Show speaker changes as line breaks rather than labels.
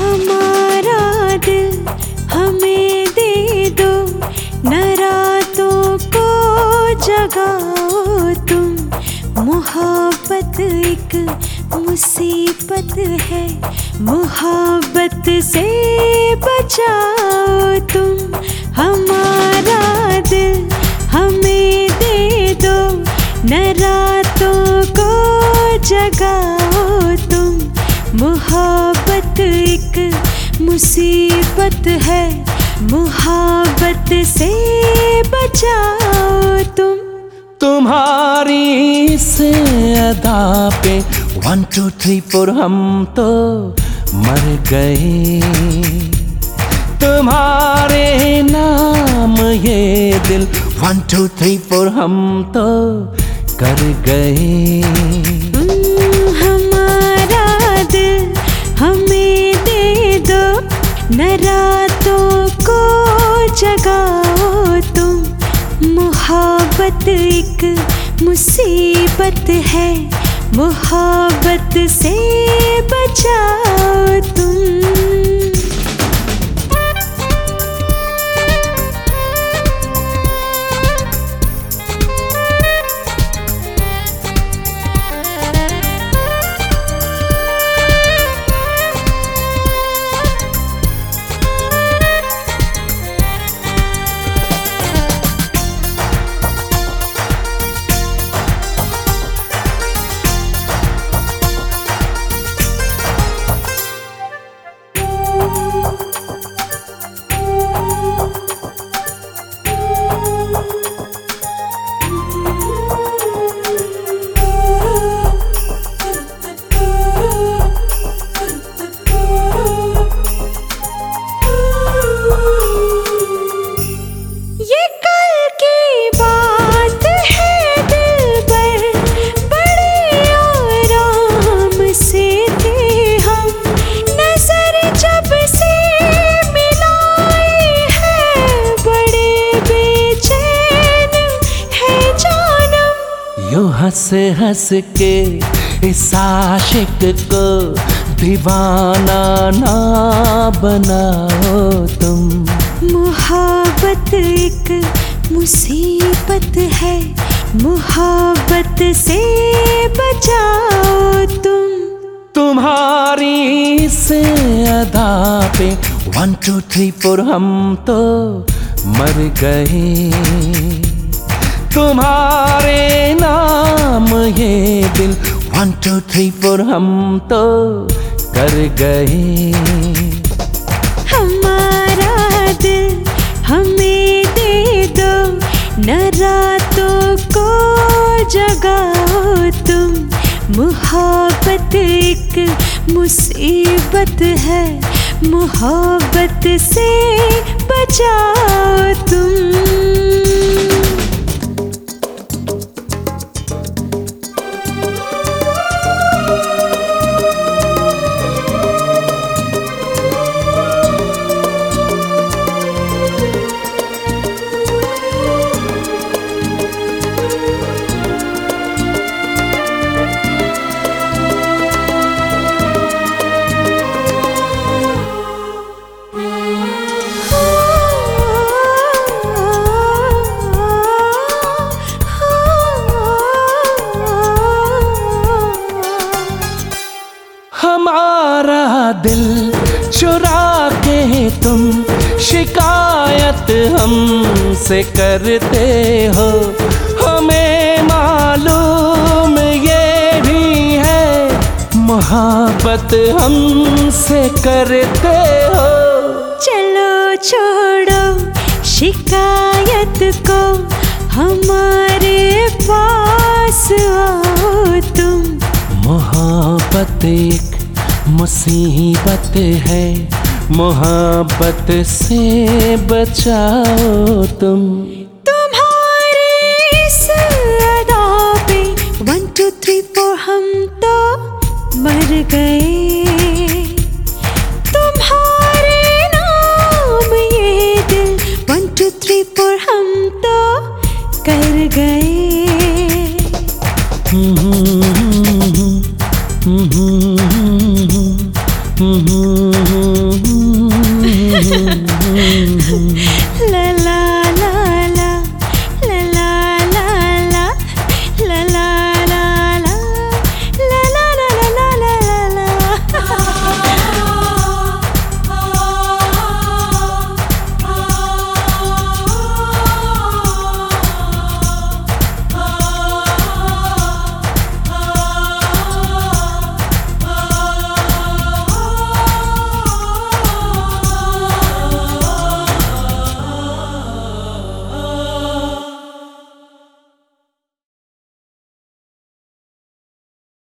दिल हमें दे दो। न रातों को जगाओ तुम। मोहब्बत एक मुसीबत है। मोहब्बत से बचाओ तुम। हमारा दिल हमें दे दो। न रातों को जगाओ तुम। मोहब्बत एक मुसीबत है, मोहब्बत से बचाओ तुम।
तुम्हारी से अदा पे वन टू थ्री फोर हम तो मर गए। तुम्हारे नाम ये दिल वन टू थ्री फोर हम तो कर गए।
रातों को जगाओ तुम। मोहब्बत एक मुसीबत है। मोहब्बत से बचाओ तुम।
हंस हंस के इस आशिक को दीवाना ना बनाओ तुम।
मोहब्बत एक मुसीबत है मोहब्बत से बचाओ तुम।
तुम्हारी से अदा पे वन टू थ्री फोर हम तो मर गए। तुम्हारे नाम ये दिल वन टू थ्री फोर हम तो कर गए।
हमारा दिल हमें दे दो, न रातों को जगाओ तुम। मोहब्बत एक मुसीबत है, मोहब्बत से बचाओ
दिल चुरा के तुम शिकायत हमसे करते हो। हमें मालूम ये भी है मोहब्बत हमसे करते हो।
चलो छोड़ो शिकायत को हमारे पास आओ तुम।
मोहब्बत एक मुसीबत है, मोहब्बत से बचाओ तुम।
तुम्हारे वन टू थ्री फोर हम तो मर गए।